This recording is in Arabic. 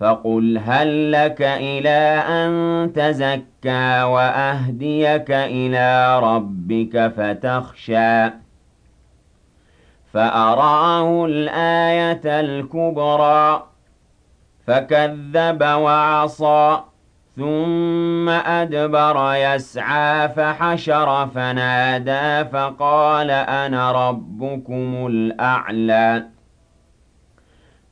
فَقُلْ هَل لَّكَ إِلَىٰ أَن تَزَكَّىٰ وَأَهْدِيَكَ إِلَىٰ رَبِّكَ فَتَخْشَىٰ فَأَرَاهُ الْآيَةَ الْكُبْرَىٰ فَكَذَّبَ وَعَصَىٰ ثُمَّ أَدْبَرَ يَسْعَىٰ فَحَشَرَ فَنَادَىٰ فَقَالَ أَنَا رَبُّكُمُ الْأَعْلَىٰ